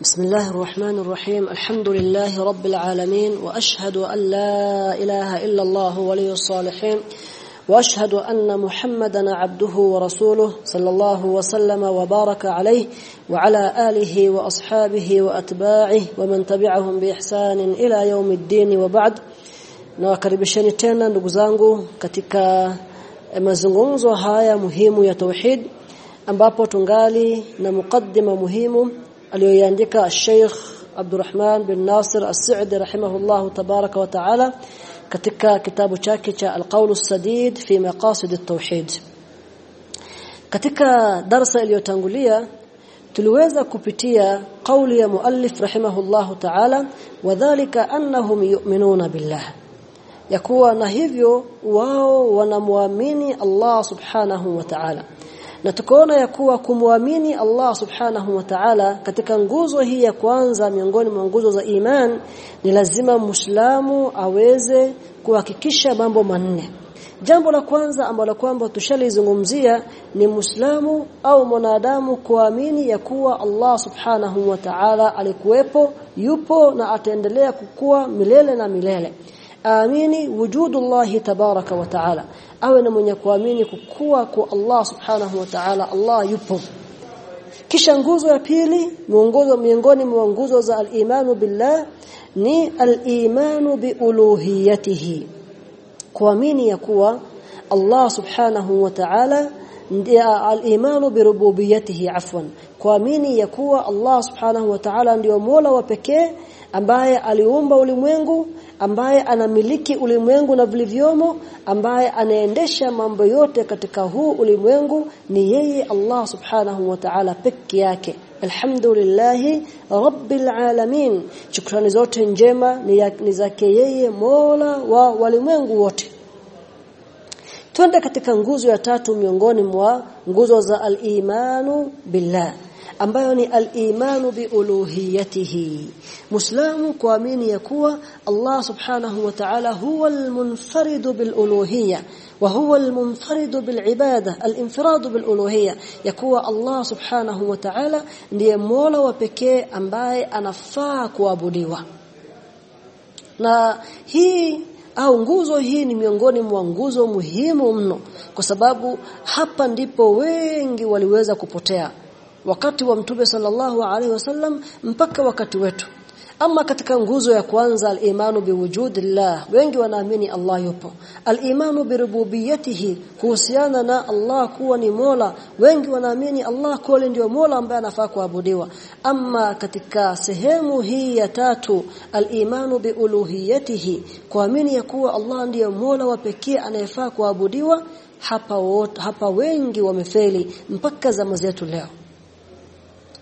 بسم الله الرحمن الرحيم. الحمد لله رب العالمين وأشهد أن لا إله إلا الله ولي الصالحين وأشهد أن محمدا عبده ورسوله صلى الله وسلم وبارك عليه وعلى آله وأصحابه وأتباعه ومن تبعهم بإحسان إلى يوم الدين وبعد. Nawakaribisheni tena ndugu zangu katika mazungumzo haya muhimu ya tauhid ambapo tungali na muhimu aliyoandika Sheikh Abdurrahman bin Nasir As-Sa'di rahimahullahu tabaraka wa taala katika kitabu chake cha Al-Qawl As-Sadid fi Maqasid At-Tauhid katika darasa iliyotangulia tuliweza kupitia kauli ya muallif rahimahullahu ta'ala wadhālika annahum yu'minuna billah. Yakuwa na hivyo wao wanamwamini Allah subhanahu wa ta'ala na tukaona ya kuwa kumwamini Allah subhanahu wa ta'ala katika nguzo hii ya kwanza miongoni mwa nguzo za iman ni lazima muislamu aweze kuhakikisha mambo manne. Jambo la kwanza ambalo kwamba tushalizungumzia ni muislamu au mwanadamu kuamini ya kuwa Allah subhanahu wa ta'ala alikuwepo yupo na ataendelea kukua milele na milele amini wujudullahi tabaraka wa taala. Awe na mwenye kuamini kukua kwa Allah subhanahu wa ta'ala Allah yupo. Kisha nguzo ya pili muongozo miongoni mwa nguzo za al-imanu billah ni al-imanu biuluhiyatihi kuamini ya kuwa Allah subhanahu wa ta'ala al-imanu birububiyyatihi afwan. Kuamini ya kuwa Allah subhanahu wa ta'ala ndio Mola wa pekee ambaye aliumba ulimwengu ambaye anamiliki ulimwengu na vilivyomo ambaye anaendesha mambo yote katika huu ulimwengu ni yeye Allah subhanahu wa ta'ala peke yake. Alhamdulillah rabbil alamin. Shukrani zote njema ni zake yeye Mola wa walimwengu wote. Twende katika nguzo ya tatu miongoni mwa nguzo za al-imanu billah ambayo ni al-imanu biuluhiyatihi muslimu kuamini ya kuwa Allah subhanahu wa ta'ala huwa al-munfarid bil uluhiyya wa huwa al-munfarid bil bilibada al-infirad biluluhiyya. Ya kuwa Allah subhanahu wa ta'ala ndiye Mola wa pekee ambaye anafaa kuabudiwa. Na hii au nguzo hii ni miongoni mwa nguzo muhimu mno kwa sababu hapa ndipo wengi waliweza kupotea wakati wa mtume sallallahu alaihi wasallam mpaka wakati wetu. Ama katika nguzo ya kwanza al-imanu biwujudillah wengi wanaamini Allah yupo. Al-imanu birububiyyatihi kuhusiana na Allah kuwa ni Mola. Wengi wanaamini Allah kule ndio Mola ambaye anafaa kuabudiwa. Ama katika sehemu hii ya tatu al-imanu biuluhiyatihi kuamini ya kuwa Allah ndiye Mola wa pekee anayefaa kuabudiwa hapa wote hapa wengi wamefeli mpaka zama zetu leo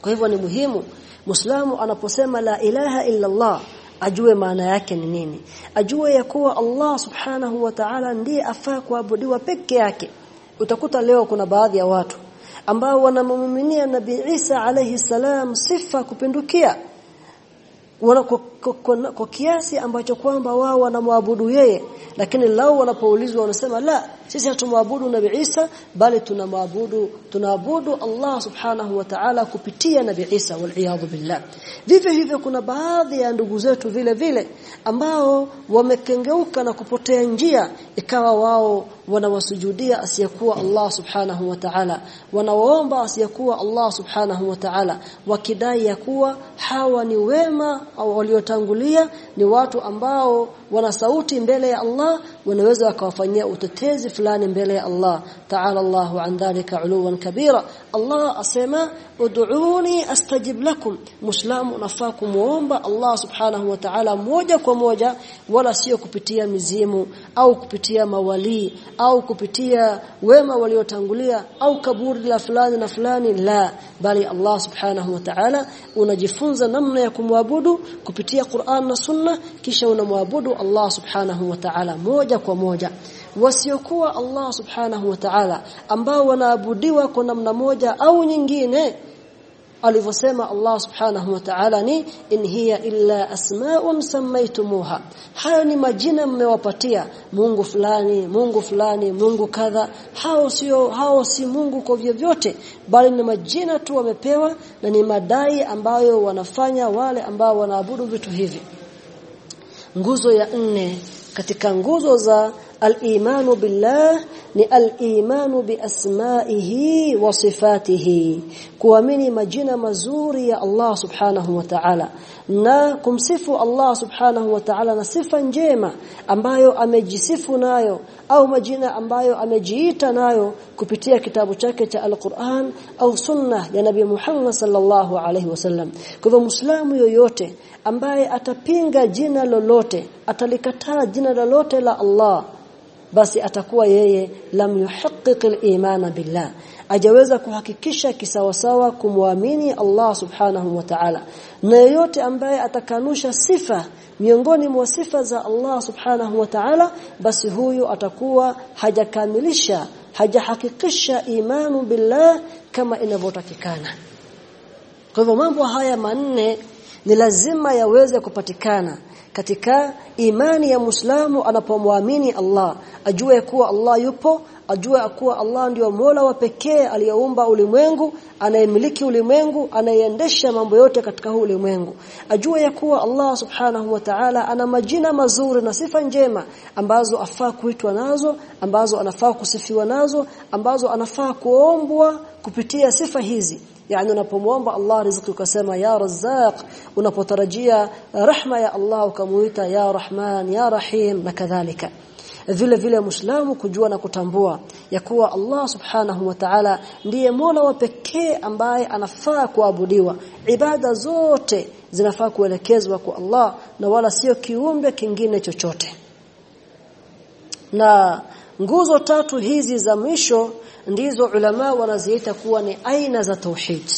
kwa hivyo ni muhimu Muislamu anaposema la ilaha illa Allah ajue maana yake ni nini. Ajue ya kuwa Allah subhanahu wa ta'ala ndiye afaa kuabudiwa peke yake. Utakuta leo kuna baadhi ya watu ambao wanamumuminia Nabii Isa alayhi salam sifa kupindukia kwa, kiasi ambacho kwamba wao wanamwabudu yeye. Lakini lao wanapoulizwa wanasema la sisi hatumwabudu Nabii Isa bali tunamwabudu tunaabudu Allah subhanahu wa ta'ala kupitia Nabii Isa wal billah. Vivyo hivyo kuna baadhi ya ndugu zetu vile vile ambao wamekengeuka na kupotea njia ikawa wao wanawasujudia asiyekuwa Allah subhanahu wa ta'ala wanawaomba asiyekuwa Allah subhanahu wa ta'ala wakidai ya kuwa hawa ni wema au waliotangulia ni watu ambao wana sauti mbele ya Allah wanaweza wakawafanyia utetezi fulani mbele ya Allah. Ta'ala Allahu an dhalika uluwan kabira. Allah asema ud'uuni astajib lakum. Muslimu unafaa kumuomba Allah subhanahu wa ta'ala moja kwa moja wala sio kupitia mizimu au kupitia mawali au kupitia wema waliotangulia au kaburi la fulani na fulani la. Bali Allah subhanahu wa ta'ala unajifunza namna ya kumwabudu kupitia Qur'an na Sunna kisha unamwabudu Allah subhanahu wa ta'ala moja kwa moja. Wasiokuwa Allah subhanahu wa ta'ala ambao wanaabudiwa kwa namna moja au nyingine alivyosema Allah subhanahu wa ta'ala ni in hiya illa asma'un sammaytumuha. Hayo ni majina mmewapatia Mungu fulani Mungu fulani Mungu kadha. Hao sio hao si Mungu kwa vyovyote bali ni majina tu wamepewa na ni madai ambayo wanafanya wale ambao wanaabudu vitu hivi nguzo ya nne katika nguzo za al-imanu billah ni al-imanu bi asma'ihi kuamini majina mazuri ya Allah subhanahu wa ta'ala. Na kumsifu Allah subhanahu wa ta'ala na sifa njema ambayo amejisifu nayo au majina ambayo amejiita nayo kupitia kitabu chake cha Al-Qur'an au sunna ya Nabii Muhammad sallallahu alaihi wasallam kwa hivyo yoyote ambaye atapinga jina lolote atalikataa jina lolote la Allah basi atakuwa yeye lam yuhaqqiq al-iman billah. Ajaweza kuhakikisha kisawasawa kumwamini Allah subhanahu wa ta'ala. Na yote ambaye atakanusha sifa miongoni mwa sifa za Allah subhanahu wa ta'ala basi huyu atakuwa hajakamilisha hajahakikisha imanu billah kama inavyotakikana. Kwa hivyo mambo haya manne ni lazima yaweze kupatikana katika imani ya Muislamu anapomwamini Allah. Ajue kuwa Allah yupo ajue kuwa Allah ndiyo Mola wa pekee aliyeumba ulimwengu anayemiliki ulimwengu anayeendesha mambo yote katika huu ulimwengu. Ajue ya kuwa Allah subhanahu wa ta'ala ana majina mazuri na sifa njema ambazo afaa kuitwa nazo ambazo anafaa kusifiwa nazo ambazo anafaa kuombwa kupitia sifa hizi yani unapomwomba Allah riziki ukasema ya Razzaq unapotarajia rahma ya Allah ukamuita ya Rahman ya Rahim na kadhalika. Vile vile Muislamu kujua na kutambua ya kuwa Allah Subhanahu wa Ta'ala ndiye Mola wa pekee ambaye anafaa kuabudiwa. Ibada zote zinafaa kuelekezwa kwa Allah na wala sio kiumbe kingine chochote. Na nguzo tatu hizi za mwisho ndizo ulama wanaziita kuwa ni aina za tauhid.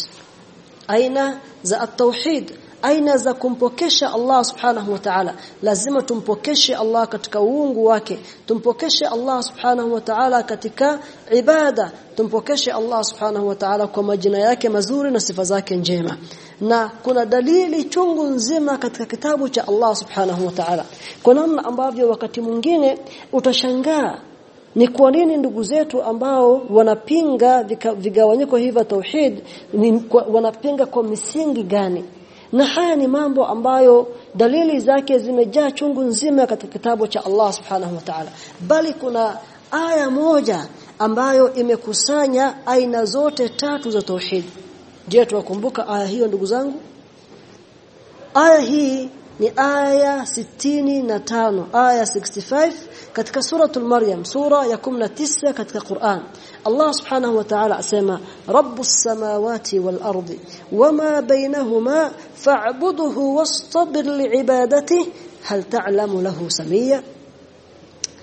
Aina za at-tauhid aina za kumpokesha Allah subhanahu wa ta'ala. Lazima tumpokeshe Allah katika uungu wake tumpokeshe Allah subhanahu wa ta'ala katika ibada tumpokeshe Allah subhanahu wa ta'ala kwa majina yake mazuri na sifa zake njema. Na kuna dalili chungu nzima katika kitabu cha Allah subhanahu wa ta'ala. Kwa namna ambavyo wakati mwingine utashangaa ni kwa nini ndugu zetu ambao wanapinga vigawanyiko hivi tauhid ni kwa, wanapinga kwa misingi gani? Na haya ni mambo ambayo dalili zake zimejaa chungu nzima katika kitabu cha Allah subhanahu wa ta'ala. Bali kuna aya moja ambayo imekusanya aina zote tatu za tauhid. Je tuwakumbuka aya hiyo ndugu zangu? Aya hii ni aya sitini na tano aya 65 katika suratul maryam sura ya 19 katika Qur'an Allah subhanahu wa ta'ala asema rabbus samawati wal ardi wama bainahuma fa'budhu wastabir li'ibadatihi hal ta'lamu lahu samia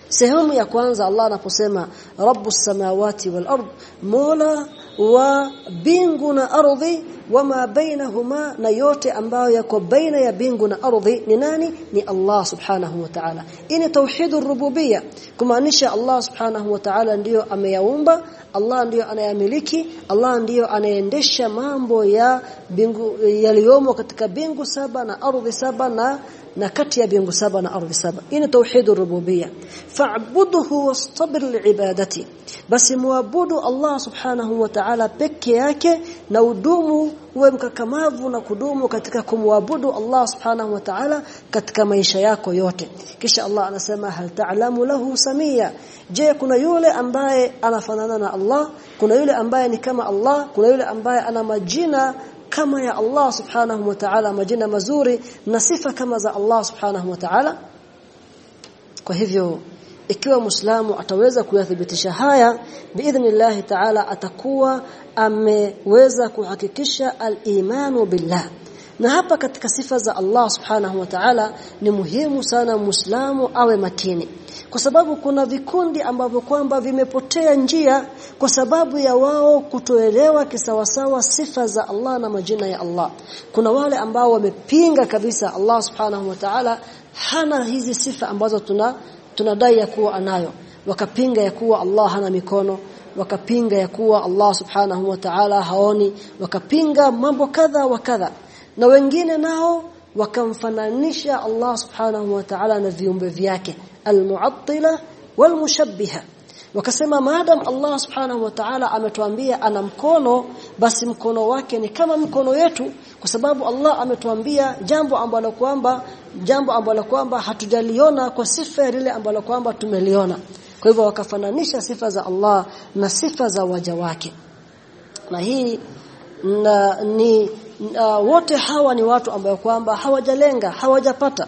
sehemu ya kwanza Allah anaposema rabbus samawati wal ard mola wa bingu na ardhi wama bainahuma na yote ambayo yako baina ya bingu na ardhi ni nani? Ni Allah subhanahu wa ta'ala. Ini tauhidur rububiyya. Kumaanisha Allah subhanahu wa ta'ala ndiyo ameyaumba Allah ndiyo anayamiliki Allah ndiyo anaendesha mambo ya bingu yaliyomo katika bingu saba na ardhi saba na na kati ya bingu saba na ardhi saba. Ini tauhid rububiyya. Fa'budhu wastabir li'ibadati. Basi muabudu Allah subhanahu wa ta'ala peke yake na udumu uwe mkakamavu na kudumu katika kumwabudu Allah subhanahu wa ta'ala katika maisha yako yote. Kisha Allah anasema hal ta'lamu lahu samia? Je kuna yule ambaye anafanana na Allah? Kuna yule ambaye ni kama Allah? Kuna yule ambaye ana majina kama ya Allah subhanahu wa ta'ala majina mazuri na sifa kama za Allah subhanahu wa ta'ala. Kwa hivyo ikiwa Muislamu ataweza kuyathibitisha haya biidhnillah ta'ala atakuwa ameweza kuhakikisha al-imanu billah. Na hapa katika sifa za Allah subhanahu wa ta'ala ni muhimu sana Muislamu awe makini kwa sababu kuna vikundi ambavyo kwamba vimepotea njia kwa sababu ya wao kutoelewa kisawasawa sifa za Allah na majina ya Allah. Kuna wale ambao wamepinga kabisa Allah subhanahu wa ta'ala hana hizi sifa ambazo tuna tunadai ya kuwa anayo. Wakapinga ya kuwa Allah hana mikono wakapinga ya kuwa Allah subhanahu wa ta'ala haoni wakapinga mambo kadha wa kadha. Na wengine nao wakamfananisha Allah subhanahu wa ta'ala na viumbe vyake almu'attila walmushabbiha. Wakasema maadam Allah subhanahu wa ta'ala ametuambia ana mkono basi mkono wake ni kama mkono yetu kwa sababu Allah ametuambia jambo ambalo kwamba jambo ambalo kwamba hatujaliona kwa sifa ile ambalo kwamba tumeliona. Kwa hivyo wakafananisha sifa za Allah na sifa za waja wake. Na hii na, ni na, wote hawa ni watu ambao kwamba hawajalenga hawajapata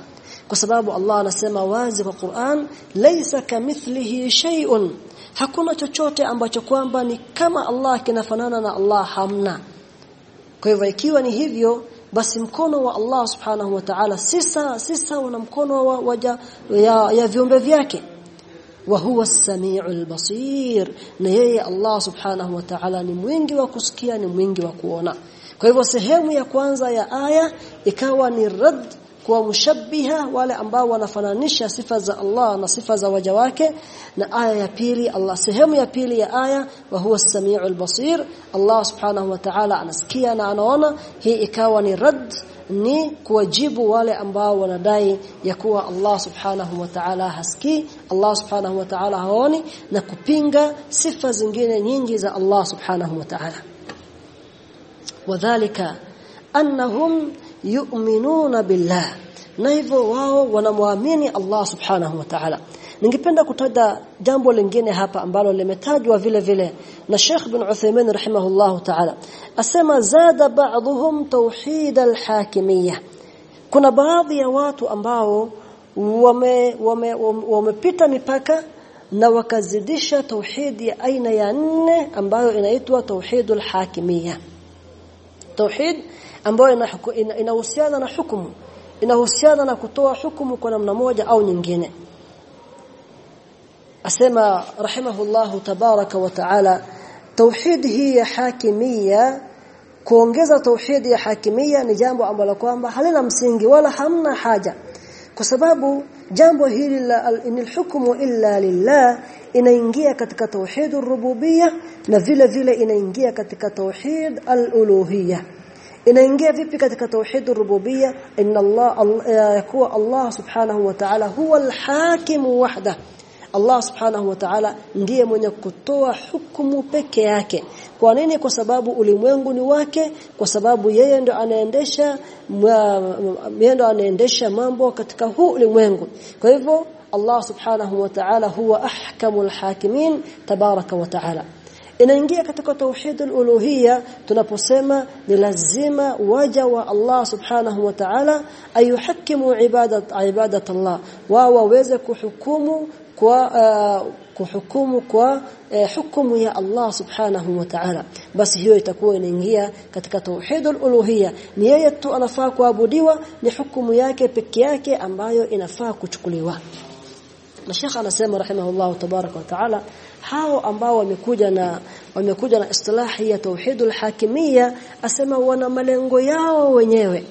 kwa sababu Allah anasema wazi kwa Qur'an laysa kamithlihi shay'un. Hakuna chochote ambacho kwamba ni kama Allah kinafanana na Allah hamna. Kwa hivyo ikiwa ni hivyo basi mkono wa Allah subhanahu wa ta'ala sisa sisa na mkono wa waja ya, ya viumbe vyake. Wa huwa as-sami'ul basir na yeye Allah subhanahu wa ta'ala ni mwingi wa kusikia ni mwingi wa kuona. Kwa hivyo sehemu ya kwanza ya aya ikawa ni rad kwa mushabbiha wale ambao wanafananisha sifa za Allah na sifa za waja wake. Na aya ya pili Allah sehemu ya pili ya aya wa huwa as-sami'ul basir. Allah subhanahu wa ta'ala anasikia na anaona. Hii ikawa ni rad ni kuwajibu wale ambao wanadai ya kuwa Allah subhanahu wa ta'ala haski Allah subhanahu wa ta'ala haoni na kupinga sifa zingine nyingi za Allah subhanahu wa ta'ala. Wadhālika annahum yu'minuna billah. Na hivyo wao wanamwamini Allah subhanahu wa ta'ala. Ningependa kutaja jambo lingine hapa ambalo limetajwa vile vile na Sheikh bin Uthaymeen rahimahullah ta'ala. Asema zada ba'dhum tauhid al-hakimiyya. Kuna baadhi ya watu ambao wame wamepita wame mipaka na wakazidisha tauhid ya aina ya nne ambayo inaitwa tauhidul hakimiyya tauhid ambayo inahusiana ina na hukumu. Inahusiana na kutoa hukumu kwa namna moja au nyingine. Asema rahimahullahu tabaraka wa taala tauhid hii ya hakimia kuongeza tauhid ya hakimia ni jambo ambalo kwamba halina msingi wala hamna haja. Kwa sababu jambo hili la inil hukmu illa lillah inaingia katika tauhid rububia na vile vile inaingia katika tauhid al-uluhiyya. Inaingia vipi katika tauhid rububia inna Allah yakuwa Allah subhanahu wa ta'ala huwa al-hakim wahda. Allah subhanahu wa ta'ala ndiye mwenye kutoa hukumu peke yake. Kwa nini? Kwa sababu ulimwengu ni wake kwa sababu yeye ndo anaendesha yeye ndo anaendesha mambo katika huu ulimwengu. Kwa hivyo Allah subhanahu wa ta'ala huwa ahkamul hakimin tabaraka wa ta'ala inaingia katika tauhid al-uluhiyya tunaposema ni lazima waja wa Allah subhanahu wa ta'ala ayuhakimu ibadat ibadat Allah wao waweze kuhukumu kwa uh, kuhukumu kwa uh, hukumu ya Allah subhanahu wa ta'ala basi hiyo itakuwa inaingia katika tauhidul uluhiyya ni yeye tu anafaa kuabudiwa ni hukumu yake peke yake ambayo inafaa kuchukuliwa na Sheikh anasema rahimahullah tabaraka wa taala hao ambao wamekuja na wamekuja na istilahi ya tauhidul hakimiyya asema wana malengo yao wenyewe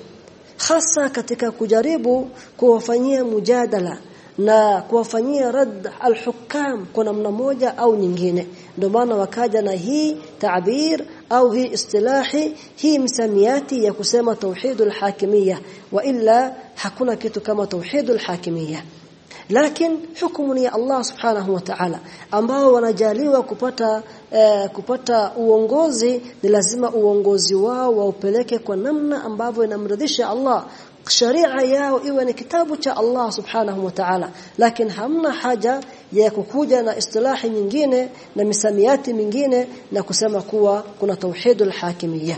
hasa katika kujaribu kuwafanyia mujadala na kuwafanyia rad al-hukam kwa namna moja au nyingine ndio maana wakaja na hii tabir au hii istilahi hii msamiati ya kusema tauhidul hakimiyya wa illa hakuna kitu kama tauhidul hakimiyya lakini hukumu ni ya Allah subhanahu wa ta'ala. Ambao wanajaliwa kupata eh, kupata uongozi ni lazima uongozi wao waupeleke kwa namna ambavyo inamridhisha Allah. Sharia yao iwe ni kitabu cha Allah subhanahu wa ta'ala. Lakini hamna haja ya kukuja na istilahi nyingine na misamiati mingine na kusema kuwa kuna tauhidul hakimiyya.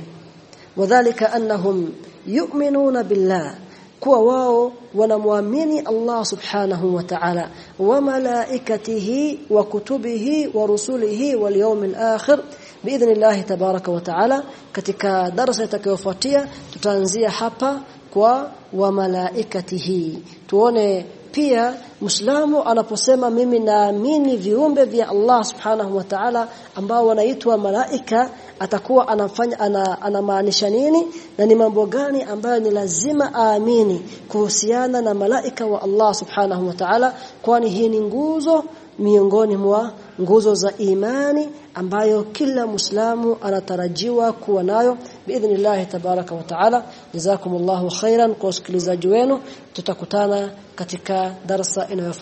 Wadhālika annahum yu'minuna billah kuwa wao wanamwamini Allah subhanahu wa ta'ala wa malaikatihi wa kutubihi wa rusulihi wal yawmil akhir biidhnillah tabaraka wa ta'ala. Katika darasa itakayofuatia tutaanzia hapa kwa wa malaikatihi. Tuone pia Muislamu anaposema mimi naamini viumbe vya Allah Subhanahu wa Ta'ala ambao wanaitwa malaika atakuwa anafanya ana, anamaanisha nini? Na ni mambo gani ambayo ni lazima aamini kuhusiana na malaika wa Allah Subhanahu wa Ta'ala? Kwani hii ni nguzo miongoni mwa nguzo za imani ambayo kila Muislamu anatarajiwa kuwa nayo بإذن الله تبارك وتعالى. جزاكم الله خيرا. كوسكليزاج وينو تتكوتانا ketika درس انه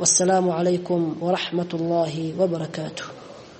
والسلام عليكم ورحمة الله وبركاته